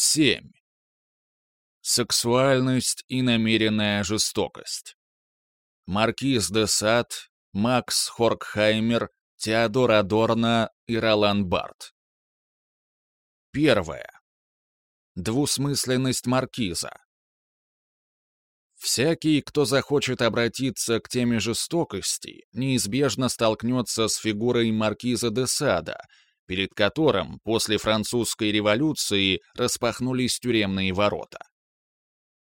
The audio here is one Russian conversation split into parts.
7. Сексуальность и намеренная жестокость. Маркиз де Сад, Макс Хоркхаймер, Теодор Адорно и Ролан Барт. Первое. Двусмысленность маркиза. Всякий, кто захочет обратиться к теме жестокости, неизбежно столкнется с фигурой маркиза де Сада, перед которым после французской революции распахнулись тюремные ворота.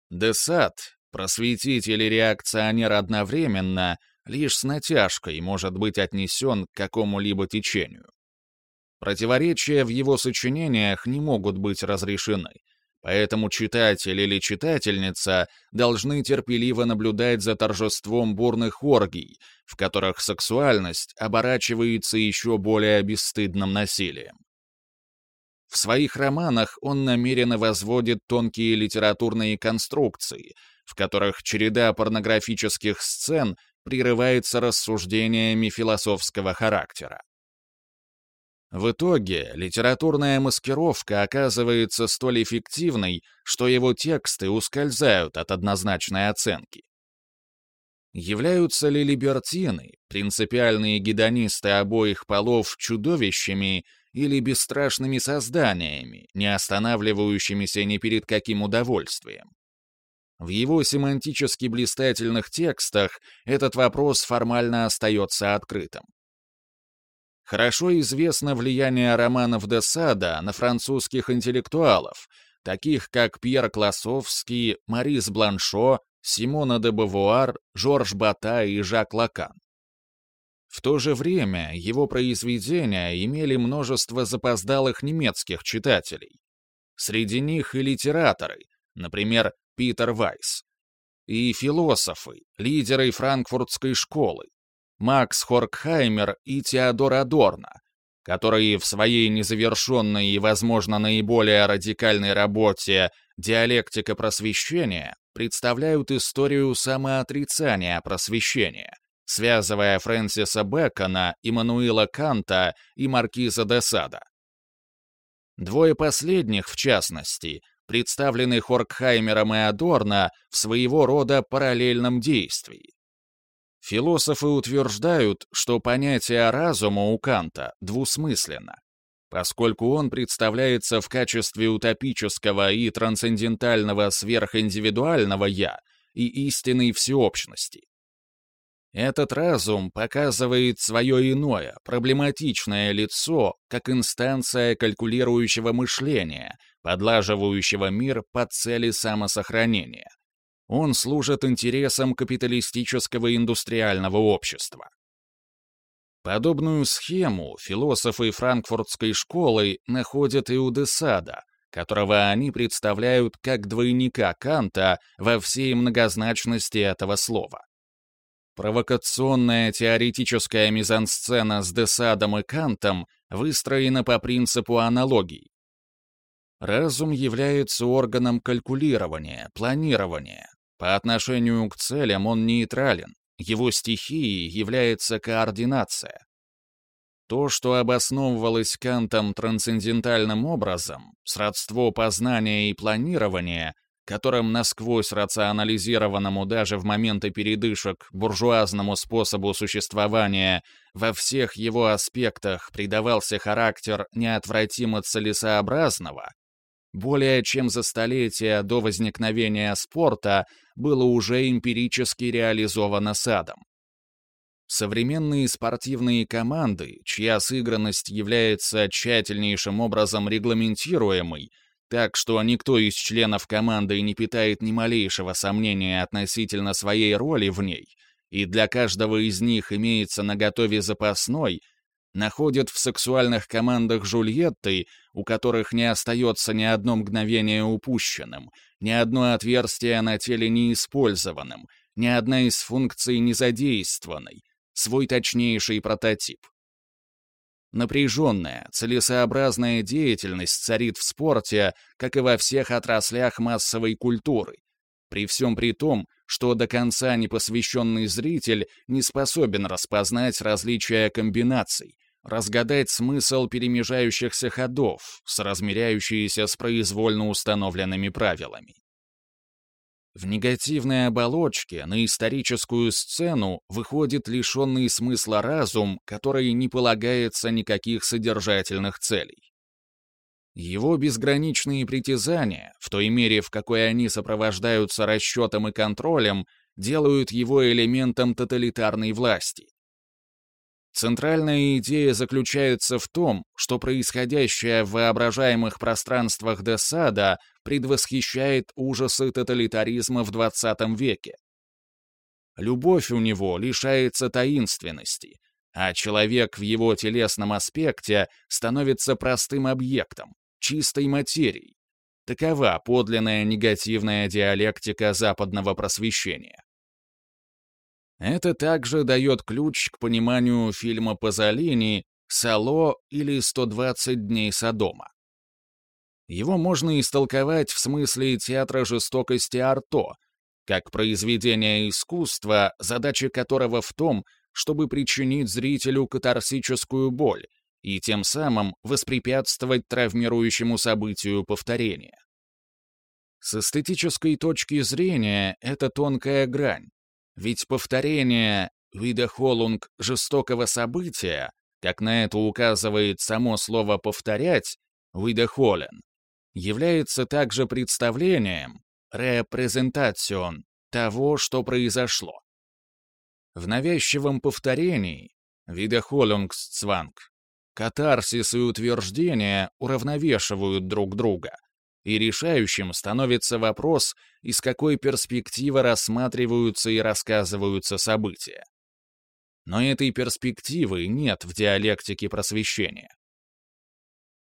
Де Сад, просветитель и реакционер одновременно, лишь с натяжкой может быть отнесен к какому-либо течению. Противоречия в его сочинениях не могут быть разрешены, поэтому читатель или читательница должны терпеливо наблюдать за торжеством бурных оргий, в которых сексуальность оборачивается еще более бесстыдным насилием. В своих романах он намеренно возводит тонкие литературные конструкции, в которых череда порнографических сцен прерывается рассуждениями философского характера. В итоге литературная маскировка оказывается столь эффективной, что его тексты ускользают от однозначной оценки. Являются ли либертины, принципиальные гедонисты обоих полов, чудовищами или бесстрашными созданиями, не останавливающимися ни перед каким удовольствием? В его семантически блистательных текстах этот вопрос формально остается открытым. Хорошо известно влияние романов де Сада на французских интеллектуалов, таких как Пьер Классовский, Марис Бланшо, Симона де Бавуар, Жорж Бата и Жак Лакан. В то же время его произведения имели множество запоздалых немецких читателей. Среди них и литераторы, например, Питер Вайс, и философы, лидеры франкфуртской школы, Макс Хоркхаймер и Теодор Адорно, которые в своей незавершенной и, возможно, наиболее радикальной работе «Диалектика просвещения» представляют историю самоотрицания просвещения, связывая Фрэнсиса Бэкона, Иммануила Канта и Маркиза де Сада. Двое последних, в частности, представлены Хоркхаймером и Адорно в своего рода параллельном действии. Философы утверждают, что понятие разума у Канта двусмысленно, поскольку он представляется в качестве утопического и трансцендентального сверхиндивидуального «я» и истинной всеобщности. Этот разум показывает свое иное, проблематичное лицо как инстанция калькулирующего мышления, подлаживающего мир под цели самосохранения он служит интересам капиталистического индустриального общества. Подобную схему философы франкфуртской школы находят и у Десада, которого они представляют как двойника Канта во всей многозначности этого слова. Провокационная теоретическая мизансцена с Десадом и Кантом выстроена по принципу аналогий. Разум является органом калькулирования, планирования, по отношению к целям он нейтрален, его стихией является координация. То, что обосновывалось Кантом трансцендентальным образом, сродство познания и планирования, которым насквозь рационализированному даже в моменты передышек буржуазному способу существования во всех его аспектах придавался характер неотвратимо целесообразного, более чем за столетия до возникновения спорта было уже эмпирически реализовано садом. Современные спортивные команды, чья сыгранность является тщательнейшим образом регламентируемой, так что никто из членов команды не питает ни малейшего сомнения относительно своей роли в ней, и для каждого из них имеется наготове запасной, находят в сексуальных командах Жульетты, у которых не остается ни одно мгновение упущенным, ни одно отверстие на теле неиспользованным, ни одна из функций не задействованной, свой точнейший прототип. Напряженная, целесообразная деятельность царит в спорте, как и во всех отраслях массовой культуры, при всем при том, что до конца непосвященный зритель не способен распознать различия комбинаций, разгадать смысл перемежающихся ходов, соразмеряющиеся с произвольно установленными правилами. В негативной оболочке на историческую сцену выходит лишенный смысла разум, который не полагается никаких содержательных целей. Его безграничные притязания, в той мере, в какой они сопровождаются расчетом и контролем, делают его элементом тоталитарной власти. Центральная идея заключается в том, что происходящее в воображаемых пространствах Десада предвосхищает ужасы тоталитаризма в XX веке. Любовь у него лишается таинственности, а человек в его телесном аспекте становится простым объектом, чистой материей. Такова подлинная негативная диалектика западного просвещения. Это также дает ключ к пониманию фильма Пазолини «Сало» или «120 дней Содома». Его можно истолковать в смысле театра жестокости Арто, как произведение искусства, задача которого в том, чтобы причинить зрителю катарсическую боль и тем самым воспрепятствовать травмирующему событию повторения. С эстетической точки зрения это тонкая грань, ведь повторение видохолунг жестокого события, как на это указывает само слово «повторять», видохолен, является также представлением, репрезентацион, того, что произошло. В навязчивом повторении, видохолунгсцванг, катарсис и утверждение уравновешивают друг друга — и решающим становится вопрос, из какой перспективы рассматриваются и рассказываются события. Но этой перспективы нет в диалектике просвещения.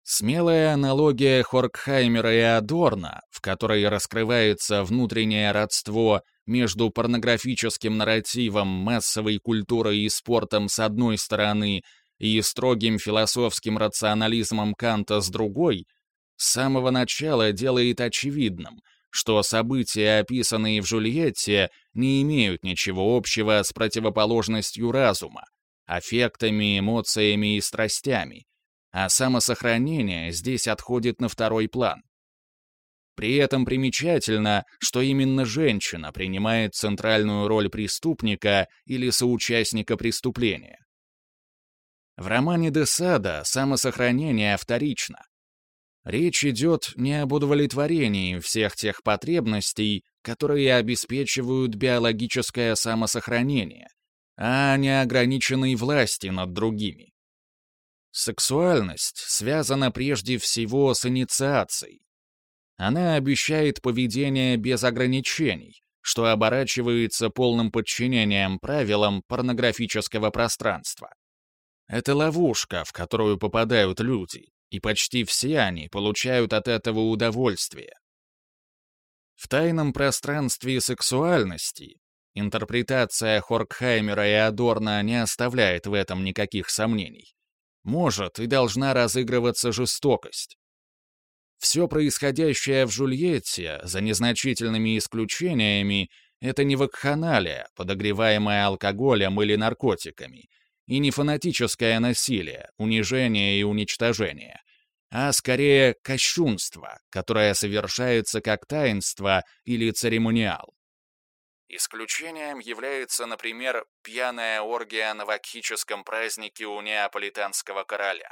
Смелая аналогия Хоркхаймера и Адорна, в которой раскрывается внутреннее родство между порнографическим нарративом, массовой культурой и спортом с одной стороны и строгим философским рационализмом Канта с другой — с самого начала делает очевидным, что события, описанные в Жульетте, не имеют ничего общего с противоположностью разума, аффектами, эмоциями и страстями, а самосохранение здесь отходит на второй план. При этом примечательно, что именно женщина принимает центральную роль преступника или соучастника преступления. В романе Десада самосохранение вторично, Речь идет не об удовлетворении всех тех потребностей, которые обеспечивают биологическое самосохранение, а не ограниченной власти над другими. Сексуальность связана прежде всего с инициацией. Она обещает поведение без ограничений, что оборачивается полным подчинением правилам порнографического пространства. Это ловушка, в которую попадают люди, и почти все они получают от этого удовольствие. В тайном пространстве сексуальности интерпретация Хоркхаймера и Адорна не оставляет в этом никаких сомнений. Может и должна разыгрываться жестокость. Все происходящее в Жульетте, за незначительными исключениями, это не вакханалия, подогреваемая алкоголем или наркотиками, и не фанатическое насилие, унижение и уничтожение, а скорее кощунство, которое совершается как таинство или церемониал. Исключением является, например, пьяная оргия на вакхическом празднике у неаполитанского короля.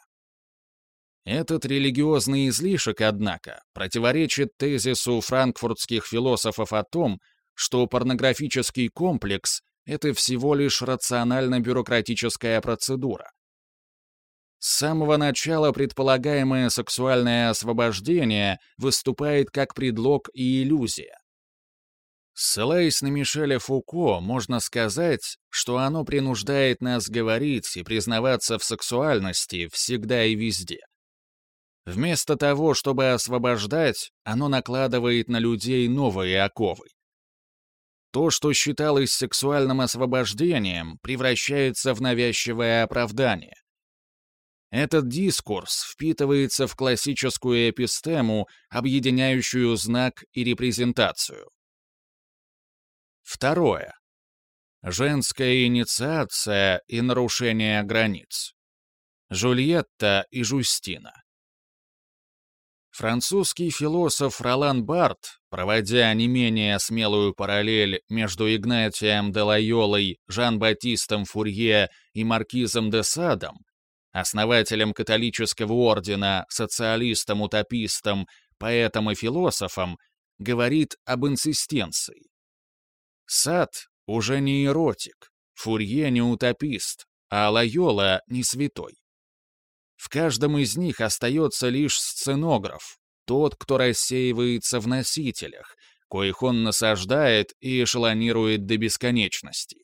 Этот религиозный излишек, однако, противоречит тезису франкфуртских философов о том, что порнографический комплекс — это всего лишь рационально-бюрократическая процедура, с самого начала предполагаемое сексуальное освобождение выступает как предлог и иллюзия. Ссылаясь на Мишеля Фуко, можно сказать, что оно принуждает нас говорить и признаваться в сексуальности всегда и везде. Вместо того, чтобы освобождать, оно накладывает на людей новые оковы. То, что считалось сексуальным освобождением, превращается в навязчивое оправдание. Этот дискурс впитывается в классическую эпистему, объединяющую знак и репрезентацию. Второе. Женская инициация и нарушение границ. Жульетта и Жустина. Французский философ Ролан Барт, проводя не менее смелую параллель между Игнатием де Лайолой, Жан-Батистом Фурье и Маркизом де Садом, основателем католического ордена, социалистом-утопистом, поэтом и философом, говорит об инсистенции. Сад уже не эротик, Фурье не утопист, а Лайола не святой. В каждом из них остается лишь сценограф, тот, кто рассеивается в носителях, коих он насаждает и эшелонирует до бесконечности.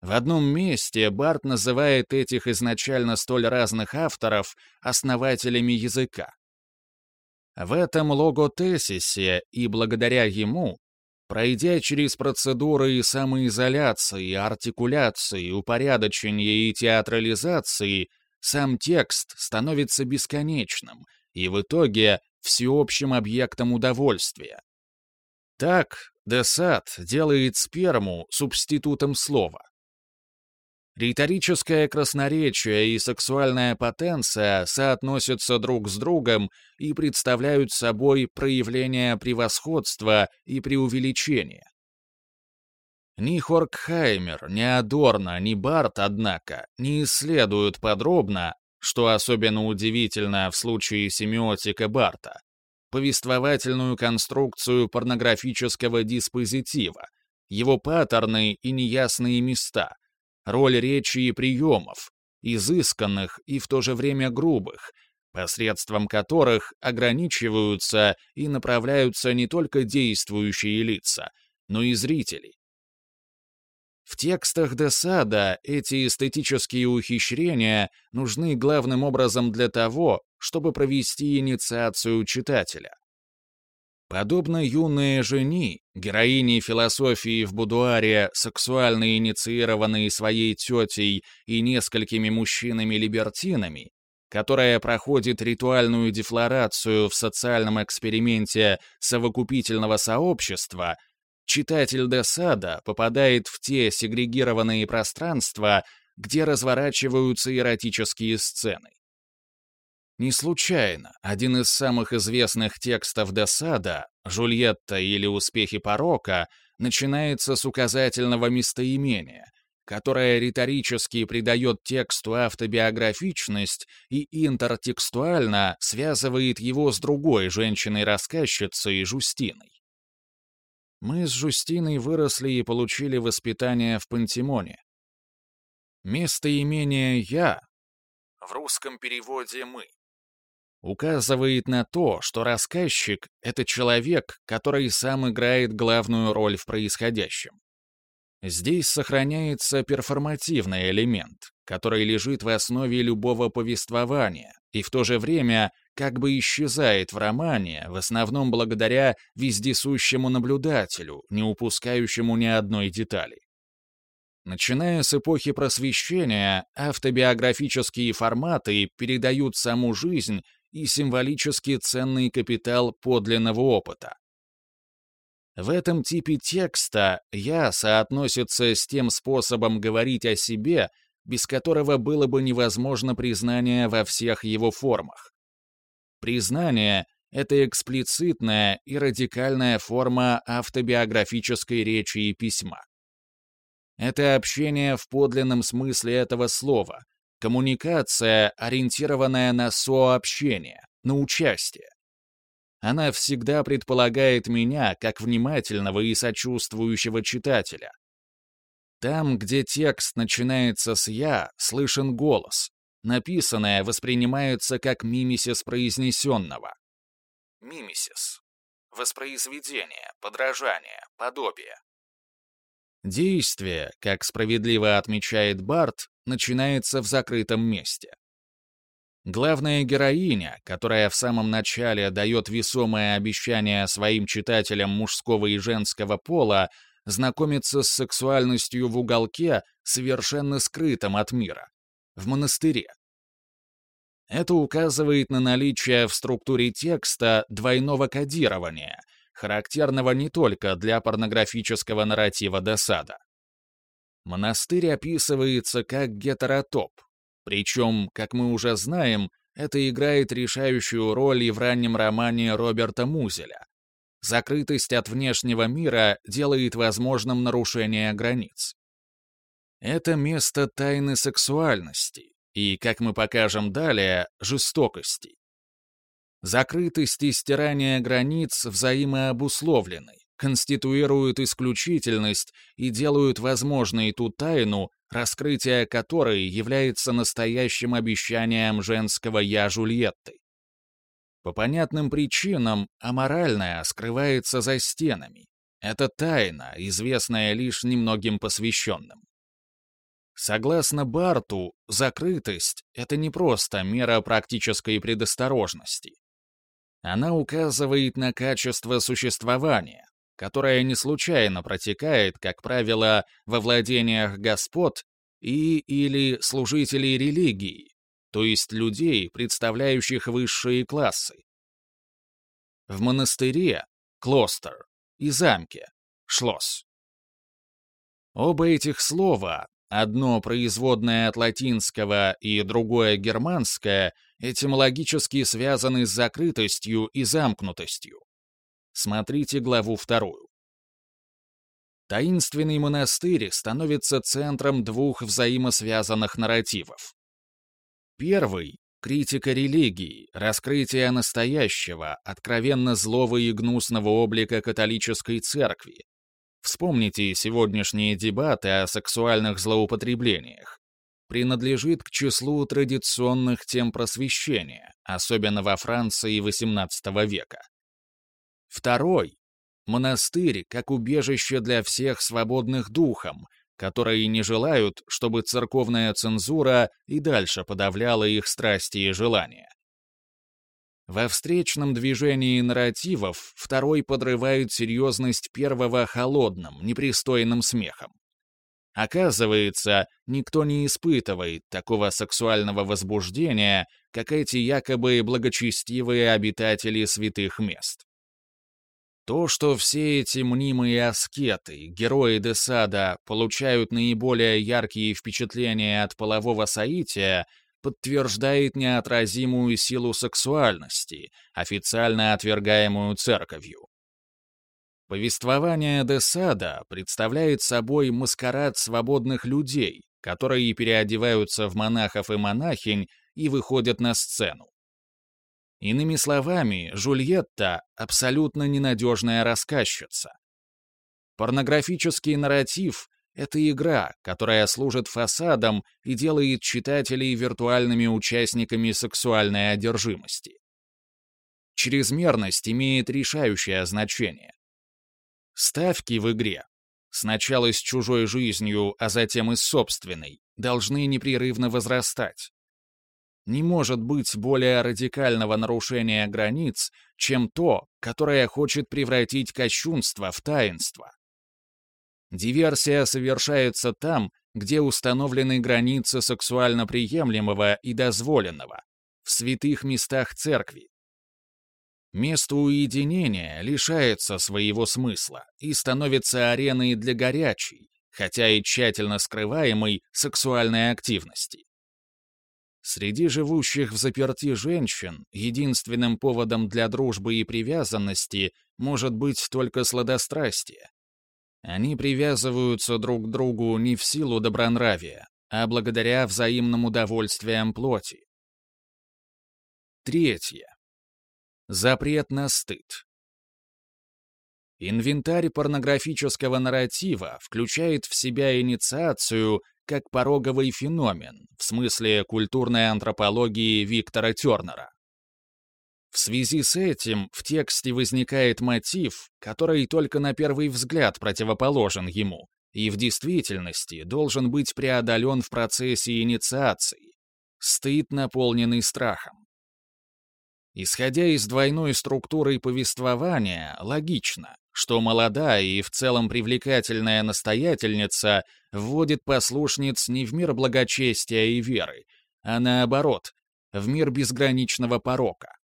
В одном месте Барт называет этих изначально столь разных авторов основателями языка. В этом логотесисе и благодаря ему, пройдя через процедуры самоизоляции, артикуляции, упорядочения и театрализации, сам текст становится бесконечным и в итоге всеобщим объектом удовольствия. Так, Десад делает сперму субститутом слова. Риторическое красноречие и сексуальная потенция соотносятся друг с другом и представляют собой проявление превосходства и преувеличения. Ни Хоркхаймер, ни Адорно, ни Барт, однако, не исследуют подробно, что особенно удивительно в случае семиотика Барта, повествовательную конструкцию порнографического диспозитива, его паттерны и неясные места, роль речи и приемов, изысканных и в то же время грубых, посредством которых ограничиваются и направляются не только действующие лица, но и зрители. В текстах Десада эти эстетические ухищрения нужны главным образом для того, чтобы провести инициацию читателя. Подобно юной жени, героине философии в будуаре, сексуально инициированной своей тетей и несколькими мужчинами-либертинами, которая проходит ритуальную дефлорацию в социальном эксперименте совокупительного сообщества читатель Десада попадает в те сегрегированные пространства, где разворачиваются эротические сцены. Не случайно один из самых известных текстов Десада, «Жульетта» или «Успехи порока», начинается с указательного местоимения, которое риторически придает тексту автобиографичность и интертекстуально связывает его с другой женщиной-рассказчицей Жустиной. Мы с Жустиной выросли и получили воспитание в Пантимоне. Местоимение «я» в русском переводе «мы» указывает на то, что рассказчик — это человек, который сам играет главную роль в происходящем. Здесь сохраняется перформативный элемент, который лежит в основе любого повествования, и в то же время как бы исчезает в романе, в основном благодаря вездесущему наблюдателю, не упускающему ни одной детали. Начиная с эпохи просвещения, автобиографические форматы передают саму жизнь и символически ценный капитал подлинного опыта. В этом типе текста «я» соотносится с тем способом говорить о себе, без которого было бы невозможно признание во всех его формах. Признание — это эксплицитная и радикальная форма автобиографической речи и письма. Это общение в подлинном смысле этого слова, коммуникация, ориентированная на сообщение, на участие. Она всегда предполагает меня как внимательного и сочувствующего читателя. Там, где текст начинается с «я», слышен голос, Написанное воспринимается как мимисис произнесенного. Мимисис. Воспроизведение, подражание, подобие. Действие, как справедливо отмечает Барт, начинается в закрытом месте. Главная героиня, которая в самом начале дает весомое обещание своим читателям мужского и женского пола, знакомится с сексуальностью в уголке, совершенно скрытом от мира в монастыре. Это указывает на наличие в структуре текста двойного кодирования, характерного не только для порнографического нарратива досада. Монастырь описывается как гетеротоп, Причем, как мы уже знаем, это играет решающую роль и в раннем романе Роберта Музеля. Закрытость от внешнего мира делает возможным нарушение границ. Это место тайны сексуальности и, как мы покажем далее, жестокости. Закрытость и стирание границ взаимообусловлены, конституируют исключительность и делают возможной ту тайну, раскрытие которой является настоящим обещанием женского «я» Жульетты. По понятным причинам аморальное скрывается за стенами. Это тайна, известная лишь немногим посвященным. Согласно Барту, закрытость — это не просто мера практической предосторожности. Она указывает на качество существования, которое не случайно протекает, как правило, во владениях господ и или служителей религии, то есть людей, представляющих высшие классы. В монастыре — клостер, и замке — шлосс. Оба этих слова Одно производное от латинского и другое германское этимологически связаны с закрытостью и замкнутостью. Смотрите главу вторую. Таинственный монастырь становится центром двух взаимосвязанных нарративов. Первый — критика религии, раскрытие настоящего, откровенно злого и гнусного облика католической церкви, Вспомните сегодняшние дебаты о сексуальных злоупотреблениях. Принадлежит к числу традиционных тем просвещения, особенно во Франции XVIII века. Второй — монастырь как убежище для всех свободных духом, которые не желают, чтобы церковная цензура и дальше подавляла их страсти и желания. Во встречном движении нарративов второй подрывает серьезность первого холодным, непристойным смехом. Оказывается, никто не испытывает такого сексуального возбуждения, как эти якобы благочестивые обитатели святых мест. То, что все эти мнимые аскеты, герои Десада, получают наиболее яркие впечатления от полового соития, подтверждает неотразимую силу сексуальности, официально отвергаемую церковью. Повествование Десада представляет собой маскарад свободных людей, которые переодеваются в монахов и монахинь и выходят на сцену. Иными словами, Жульетта — абсолютно ненадежная рассказчица. Порнографический нарратив это игра, которая служит фасадом и делает читателей виртуальными участниками сексуальной одержимости. Чрезмерность имеет решающее значение. Ставки в игре, сначала с чужой жизнью, а затем и с собственной, должны непрерывно возрастать. Не может быть более радикального нарушения границ, чем то, которое хочет превратить кощунство в таинство. Диверсия совершается там, где установлены границы сексуально приемлемого и дозволенного, в святых местах церкви. Место уединения лишается своего смысла и становится ареной для горячей, хотя и тщательно скрываемой сексуальной активности. Среди живущих в заперти женщин единственным поводом для дружбы и привязанности может быть только сладострастие. Они привязываются друг к другу не в силу добронравия, а благодаря взаимным удовольствиям плоти. Третье. Запрет на стыд. Инвентарь порнографического нарратива включает в себя инициацию как пороговый феномен в смысле культурной антропологии Виктора Тернера. В связи с этим в тексте возникает мотив, который только на первый взгляд противоположен ему, и в действительности должен быть преодолен в процессе инициации. Стыд, наполненный страхом. Исходя из двойной структуры повествования, логично, что молодая и в целом привлекательная настоятельница вводит послушниц не в мир благочестия и веры, а наоборот, в мир безграничного порока.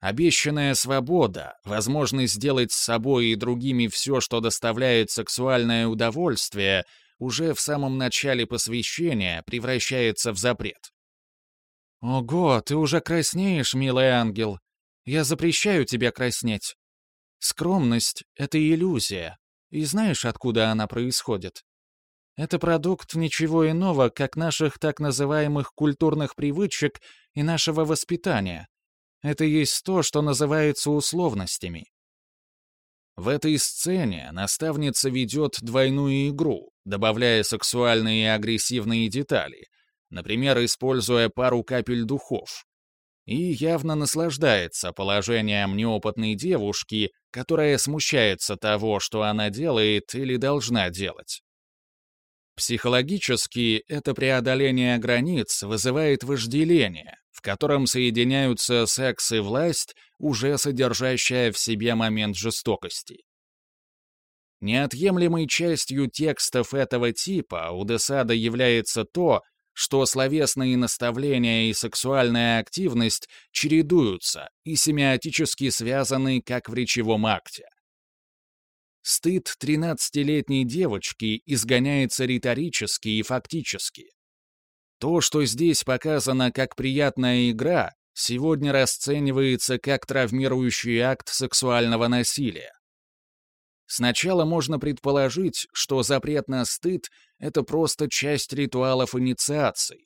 Обещанная свобода, возможность сделать с собой и другими все, что доставляет сексуальное удовольствие, уже в самом начале посвящения превращается в запрет. «Ого, ты уже краснеешь, милый ангел. Я запрещаю тебе краснеть. Скромность — это иллюзия. И знаешь, откуда она происходит? Это продукт ничего иного, как наших так называемых культурных привычек и нашего воспитания. Это есть то, что называется условностями. В этой сцене наставница ведет двойную игру, добавляя сексуальные и агрессивные детали, например, используя пару капель духов, и явно наслаждается положением неопытной девушки, которая смущается того, что она делает или должна делать. Психологически это преодоление границ вызывает вожделение, в котором соединяются секс и власть, уже содержащая в себе момент жестокости. Неотъемлемой частью текстов этого типа у Десада является то, что словесные наставления и сексуальная активность чередуются и семиотически связаны как в речевом акте. Стыд 13-летней девочки изгоняется риторически и фактически. То, что здесь показано как приятная игра, сегодня расценивается как травмирующий акт сексуального насилия. Сначала можно предположить, что запрет на стыд — это просто часть ритуалов инициации.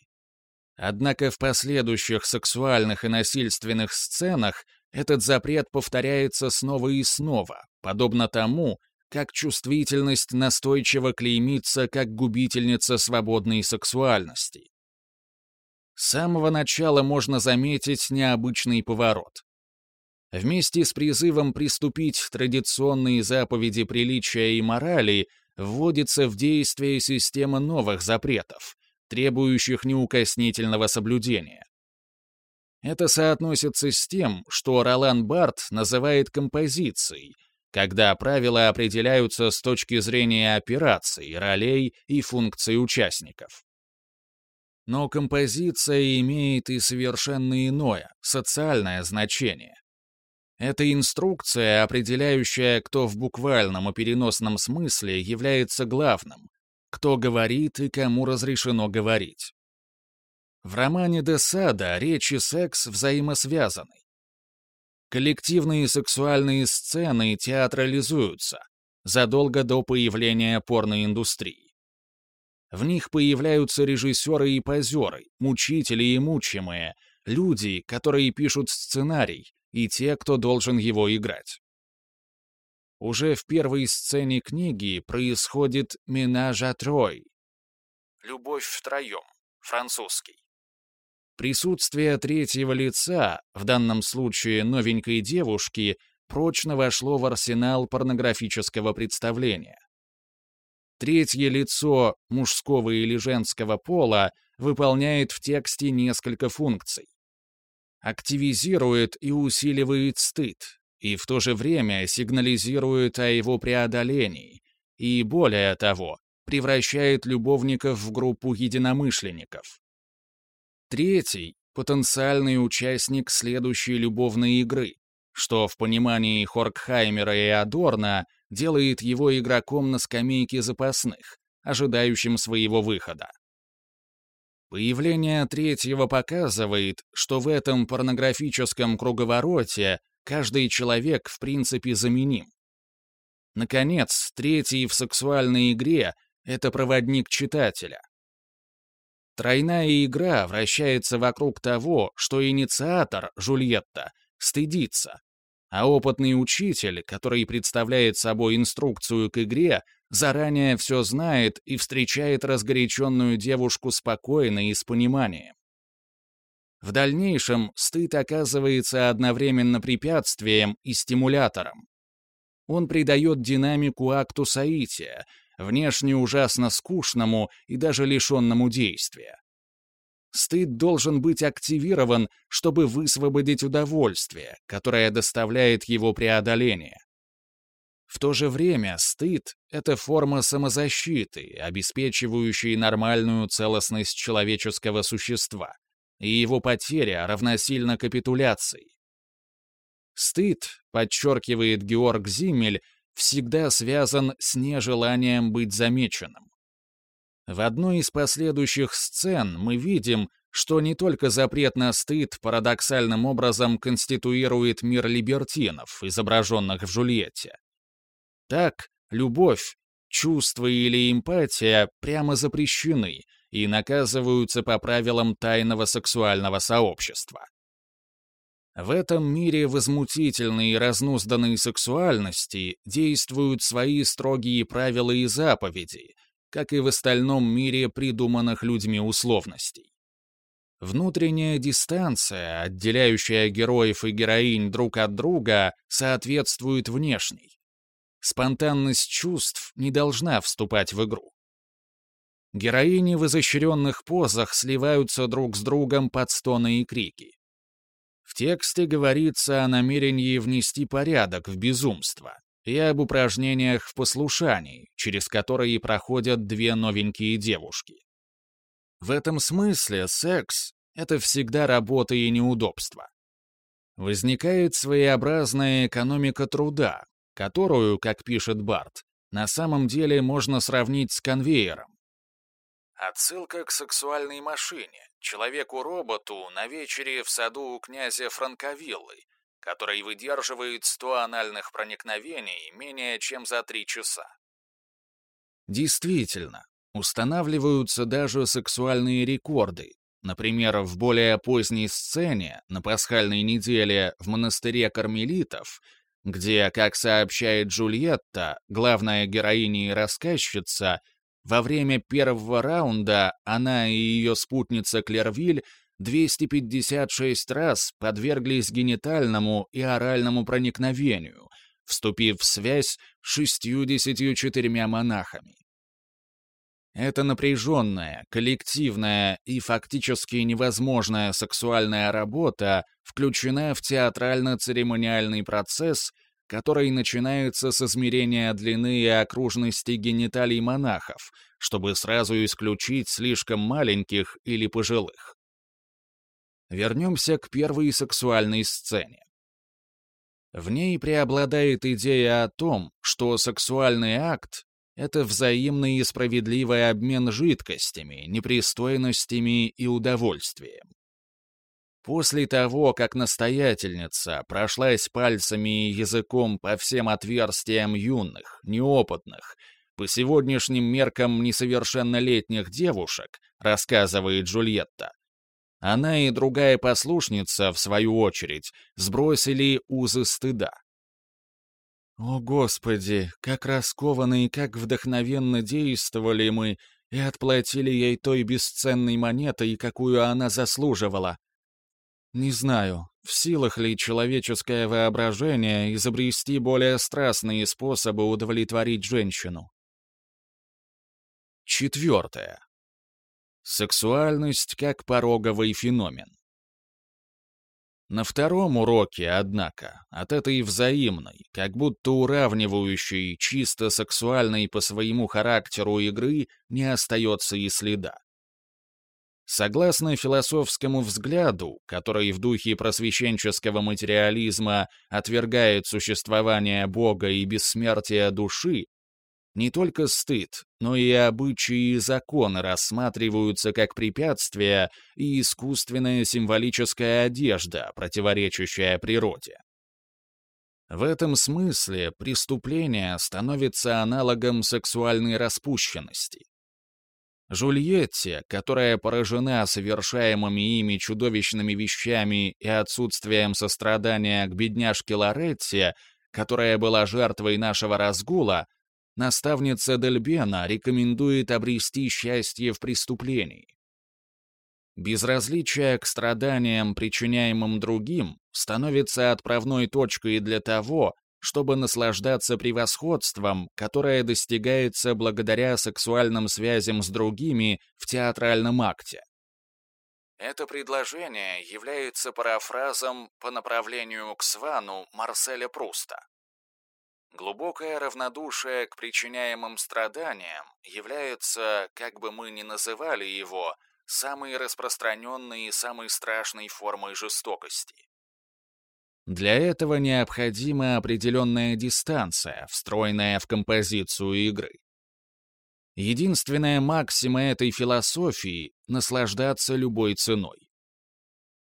Однако в последующих сексуальных и насильственных сценах этот запрет повторяется снова и снова, подобно тому, как чувствительность настойчиво клеймится как губительница свободной сексуальности. С самого начала можно заметить необычный поворот. Вместе с призывом приступить традиционные заповеди приличия и морали вводится в действие система новых запретов, требующих неукоснительного соблюдения. Это соотносится с тем, что Ролан Барт называет композицией, когда правила определяются с точки зрения операций, ролей и функций участников. Но композиция имеет и совершенно иное, социальное значение. Это инструкция, определяющая, кто в буквальном и переносном смысле является главным, кто говорит и кому разрешено говорить. В романе Де Сада речь и секс взаимосвязаны. Коллективные сексуальные сцены театрализуются задолго до появления порноиндустрии. В них появляются режиссеры и позеры, мучители и мучимые, люди, которые пишут сценарий, и те, кто должен его играть. Уже в первой сцене книги происходит «Менажа Трой» — «Любовь втроем», французский. Присутствие третьего лица, в данном случае новенькой девушки, прочно вошло в арсенал порнографического представления. Третье лицо мужского или женского пола выполняет в тексте несколько функций активизирует и усиливает стыд, и в то же время сигнализирует о его преодолении, и, более того, превращает любовников в группу единомышленников. Третий — потенциальный участник следующей любовной игры, что в понимании Хоркхаймера и Адорна делает его игроком на скамейке запасных, ожидающим своего выхода. Появление третьего показывает, что в этом порнографическом круговороте каждый человек в принципе заменим. Наконец, третий в сексуальной игре — это проводник читателя. Тройная игра вращается вокруг того, что инициатор, Жульетта, стыдится, а опытный учитель, который представляет собой инструкцию к игре, заранее все знает и встречает разгоряченную девушку спокойно и с пониманием. В дальнейшем стыд оказывается одновременно препятствием и стимулятором. Он придает динамику акту соития, внешне ужасно скучному и даже лишенному действия. Стыд должен быть активирован, чтобы высвободить удовольствие, которое доставляет его преодоление. В то же время стыд — это форма самозащиты, обеспечивающая нормальную целостность человеческого существа, и его потеря равносильно капитуляции. Стыд, подчеркивает Георг Зиммель, всегда связан с нежеланием быть замеченным. В одной из последующих сцен мы видим, что не только запрет на стыд парадоксальным образом конституирует мир либертинов, изображенных в Жульетте. Так, любовь, чувство или эмпатия прямо запрещены и наказываются по правилам тайного сексуального сообщества. В этом мире возмутительной и разнузданной сексуальности действуют свои строгие правила и заповеди, как и в остальном мире придуманных людьми условностей. Внутренняя дистанция, отделяющая героев и героинь друг от друга, соответствует внешней. Спонтанность чувств не должна вступать в игру. Героини в изощренных позах сливаются друг с другом под стоны и крики. В тексте говорится о намерении внести порядок в безумство и об упражнениях в послушании, через которые проходят две новенькие девушки. В этом смысле секс — это всегда работа и неудобство. Возникает своеобразная экономика труда, которую, как пишет Барт, на самом деле можно сравнить с конвейером. Отсылка к сексуальной машине, человеку-роботу на вечере в саду у князя Франковиллы, который выдерживает 100 анальных проникновений менее чем за три часа. Действительно, устанавливаются даже сексуальные рекорды. Например, в более поздней сцене, на пасхальной неделе в монастыре кармелитов, где, как сообщает Джульетта, главная героиня и рассказчица — во время первого раунда она и ее спутница Клервиль 256 раз подверглись генитальному и оральному проникновению, вступив в связь с 64 монахами. Эта напряженная, коллективная и фактически невозможная сексуальная работа включена в театрально-церемониальный процесс который начинается с измерения длины и окружности гениталий монахов, чтобы сразу исключить слишком маленьких или пожилых. Вернемся к первой сексуальной сцене. В ней преобладает идея о том, что сексуальный акт — это взаимный и справедливый обмен жидкостями, непристойностями и удовольствием. После того, как настоятельница прошлась пальцами и языком по всем отверстиям юных, неопытных, по сегодняшним меркам несовершеннолетних девушек, рассказывает Джульетта, она и другая послушница, в свою очередь, сбросили узы стыда. О, Господи, как раскованно и как вдохновенно действовали мы и отплатили ей той бесценной монетой, какую она заслуживала. Не знаю, в силах ли человеческое воображение изобрести более страстные способы удовлетворить женщину. Четвертое. Сексуальность как пороговый феномен. На втором уроке, однако, от этой взаимной, как будто уравнивающей, чисто сексуальной по своему характеру игры не остается и следа. Согласно философскому взгляду, который в духе просвещенческого материализма отвергает существование Бога и бессмертие души, не только стыд, но и обычаи и законы рассматриваются как препятствия и искусственная символическая одежда, противоречащая природе. В этом смысле преступление становится аналогом сексуальной распущенности. Жульетте, которая поражена совершаемыми ими чудовищными вещами и отсутствием сострадания к бедняжке Лоретте, которая была жертвой нашего разгула, наставница Дельбена рекомендует обрести счастье в преступлении. Безразличие к страданиям, причиняемым другим, становится отправной точкой для того, чтобы наслаждаться превосходством, которое достигается благодаря сексуальным связям с другими в театральном акте. Это предложение является парафразом по направлению к Свану Марселя Пруста. Глубокое равнодушие к причиняемым страданиям является, как бы мы ни называли его, самой распространенной и самой страшной формой жестокости. Для этого необходима определенная дистанция, встроенная в композицию игры. Единственная максима этой философии — наслаждаться любой ценой.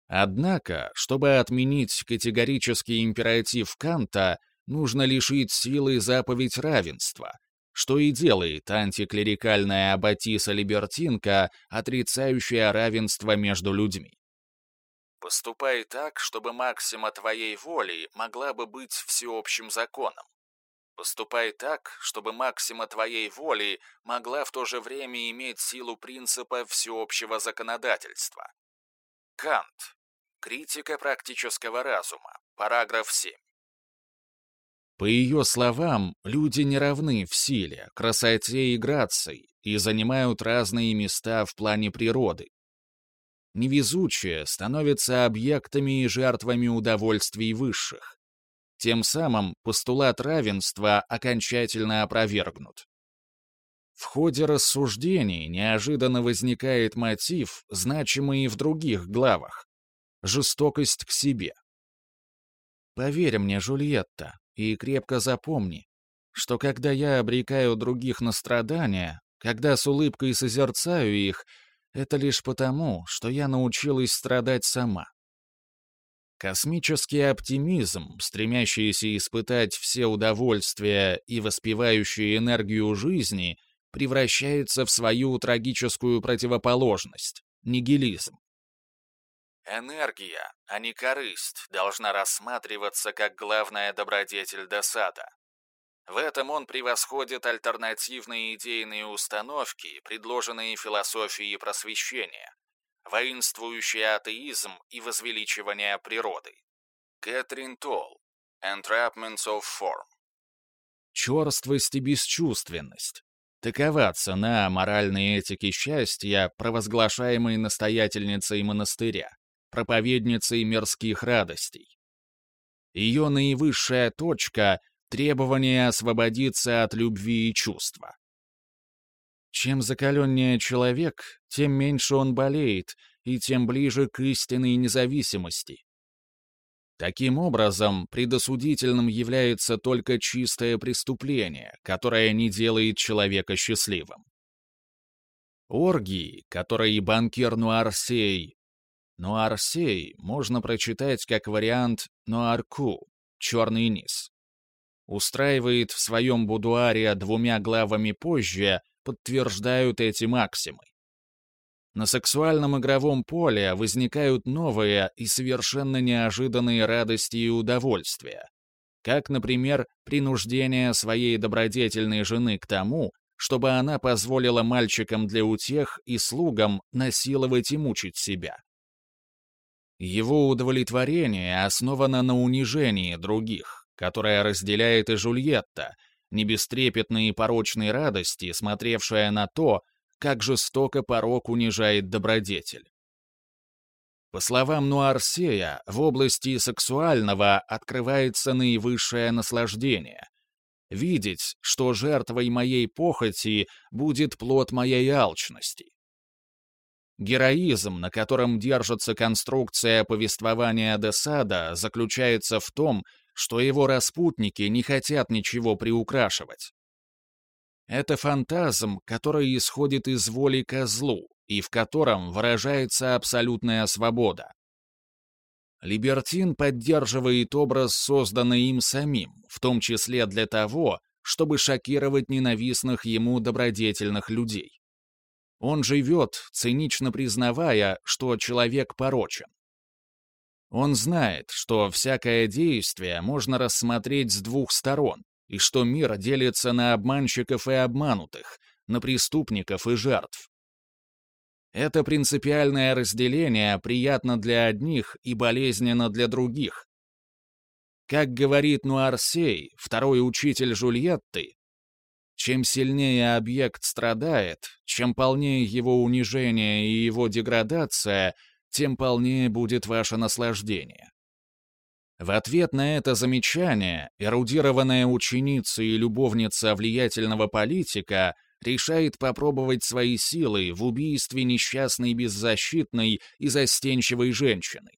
Однако, чтобы отменить категорический императив Канта, нужно лишить силы заповедь равенства, что и делает антиклерикальная аббатиса-либертинка, отрицающая равенство между людьми. Поступай так, чтобы максима твоей воли могла бы быть всеобщим законом. Поступай так, чтобы максима твоей воли могла в то же время иметь силу принципа всеобщего законодательства. Кант. Критика практического разума. Параграф 7. По ее словам, люди не равны в силе, красоте и грации и занимают разные места в плане природы, невезучие становятся объектами и жертвами удовольствий высших. Тем самым постулат равенства окончательно опровергнут. В ходе рассуждений неожиданно возникает мотив, значимый и в других главах — жестокость к себе. Поверь мне, Жульетта, и крепко запомни, что когда я обрекаю других на страдания, когда с улыбкой созерцаю их — это лишь потому, что я научилась страдать сама. Космический оптимизм, стремящийся испытать все удовольствия и воспевающий энергию жизни, превращается в свою трагическую противоположность — нигилизм. Энергия, а не корысть, должна рассматриваться как главная добродетель досада. В этом он превосходит альтернативные идейные установки, предложенные философией просвещения, воинствующий атеизм и возвеличивание природы. Кэтрин Толл. Entrapments of Form. Черствость и бесчувственность. Такова цена моральной этики счастья, провозглашаемой настоятельницей монастыря, проповедницей мирских радостей. Ее наивысшая точка требование освободиться от любви и чувства. Чем закаленнее человек, тем меньше он болеет и тем ближе к истинной независимости. Таким образом, предосудительным является только чистое преступление, которое не делает человека счастливым. Оргии, которые банкир Нуарсей... Нуарсей можно прочитать как вариант Нуарку, черный низ устраивает в своем будуаре двумя главами позже, подтверждают эти максимы. На сексуальном игровом поле возникают новые и совершенно неожиданные радости и удовольствия, как, например, принуждение своей добродетельной жены к тому, чтобы она позволила мальчикам для утех и слугам насиловать и мучить себя. Его удовлетворение основано на унижении других, которая разделяет и Жульетта, не без трепетной и порочной радости, смотревшая на то, как жестоко порок унижает добродетель. По словам Нуарсея, в области сексуального открывается наивысшее наслаждение. Видеть, что жертвой моей похоти будет плод моей алчности. Героизм, на котором держится конструкция повествования Десада, заключается в том, что его распутники не хотят ничего приукрашивать. Это фантазм, который исходит из воли козлу и в котором выражается абсолютная свобода. Либертин поддерживает образ, созданный им самим, в том числе для того, чтобы шокировать ненавистных ему добродетельных людей. Он живет, цинично признавая, что человек порочен. Он знает, что всякое действие можно рассмотреть с двух сторон, и что мир делится на обманщиков и обманутых, на преступников и жертв. Это принципиальное разделение приятно для одних и болезненно для других. Как говорит Нуарсей, второй учитель Жульетты, чем сильнее объект страдает, чем полнее его унижение и его деградация — тем полнее будет ваше наслаждение. В ответ на это замечание эрудированная ученица и любовница влиятельного политика решает попробовать свои силы в убийстве несчастной беззащитной и застенчивой женщины.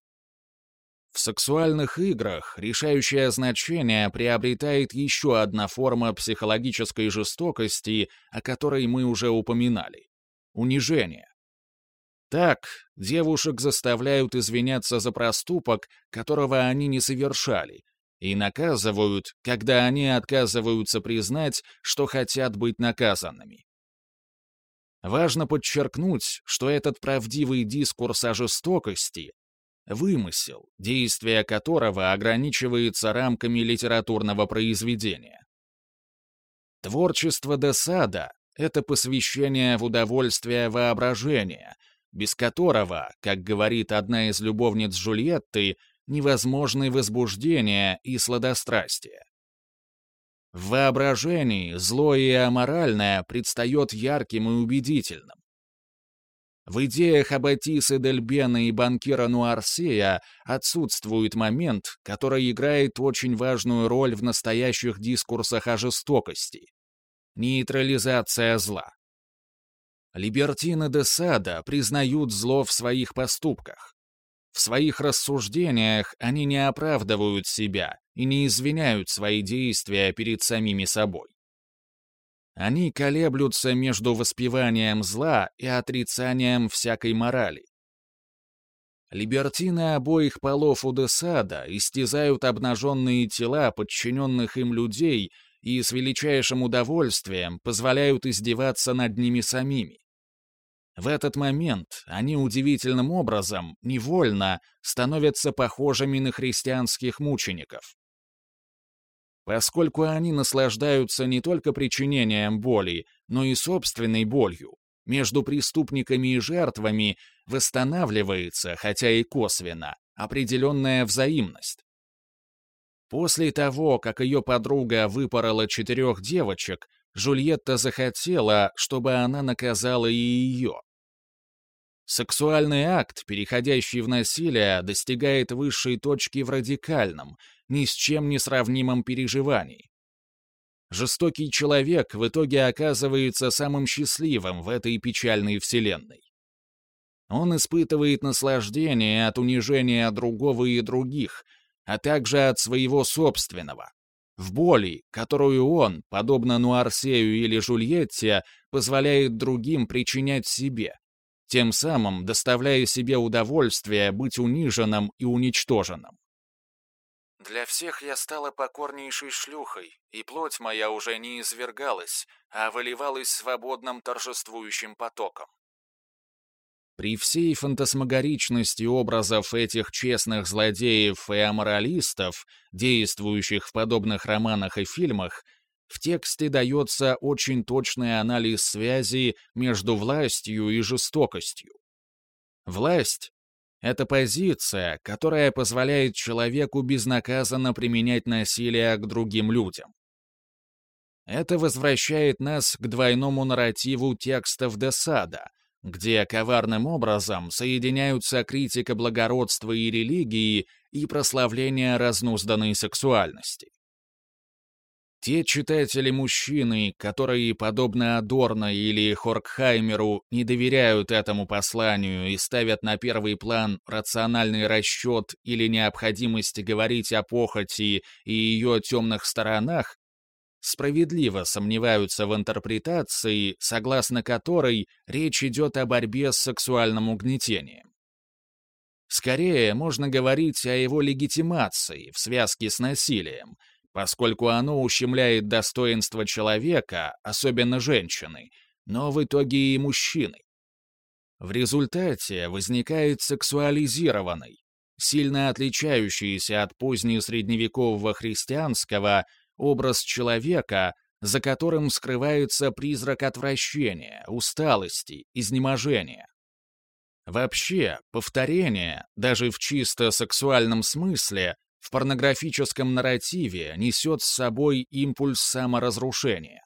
В сексуальных играх решающее значение приобретает еще одна форма психологической жестокости, о которой мы уже упоминали — унижение. Так, девушек заставляют извиняться за проступок, которого они не совершали, и наказывают, когда они отказываются признать, что хотят быть наказанными. Важно подчеркнуть, что этот правдивый дискурс о жестокости — вымысел, действие которого ограничивается рамками литературного произведения. Творчество Десада — это посвящение в удовольствие воображения, без которого, как говорит одна из любовниц Джульетты, невозможны возбуждение и сладострастие. В воображении злое и аморальное предстает ярким и убедительным. В идеях Аббатисы Дельбена и банкира Нуарсея отсутствует момент, который играет очень важную роль в настоящих дискурсах о жестокости — нейтрализация зла. Либертины де Сада признают зло в своих поступках. В своих рассуждениях они не оправдывают себя и не извиняют свои действия перед самими собой. Они колеблются между воспеванием зла и отрицанием всякой морали. Либертины обоих полов у Десада истязают обнаженные тела подчиненных им людей и с величайшим удовольствием позволяют издеваться над ними самими. В этот момент они удивительным образом, невольно, становятся похожими на христианских мучеников. Поскольку они наслаждаются не только причинением боли, но и собственной болью, между преступниками и жертвами восстанавливается, хотя и косвенно, определенная взаимность. После того, как ее подруга выпорола четырех девочек, Жульетта захотела, чтобы она наказала и ее. Сексуальный акт, переходящий в насилие, достигает высшей точки в радикальном, ни с чем не сравнимом переживании. Жестокий человек в итоге оказывается самым счастливым в этой печальной вселенной. Он испытывает наслаждение от унижения другого и других, а также от своего собственного, в боли, которую он, подобно Нуарсею или Жульетте, позволяет другим причинять себе, тем самым доставляя себе удовольствие быть униженным и уничтоженным. Для всех я стала покорнейшей шлюхой, и плоть моя уже не извергалась, а выливалась свободным торжествующим потоком. При всей фантасмагоричности образов этих честных злодеев и аморалистов, действующих в подобных романах и фильмах, в тексте дается очень точный анализ связи между властью и жестокостью. Власть — это позиция, которая позволяет человеку безнаказанно применять насилие к другим людям. Это возвращает нас к двойному нарративу текстов Десада — где коварным образом соединяются критика благородства и религии и прославление разнузданной сексуальности. Те читатели-мужчины, которые, подобно Адорно или Хоркхаймеру, не доверяют этому посланию и ставят на первый план рациональный расчет или необходимость говорить о похоти и ее темных сторонах, справедливо сомневаются в интерпретации, согласно которой речь идет о борьбе с сексуальным угнетением. Скорее, можно говорить о его легитимации в связке с насилием, поскольку оно ущемляет достоинство человека, особенно женщины, но в итоге и мужчины. В результате возникает сексуализированный, сильно отличающийся от позднесредневекового христианского образ человека, за которым скрывается призрак отвращения, усталости, изнеможения. Вообще, повторение, даже в чисто сексуальном смысле, в порнографическом нарративе несет с собой импульс саморазрушения.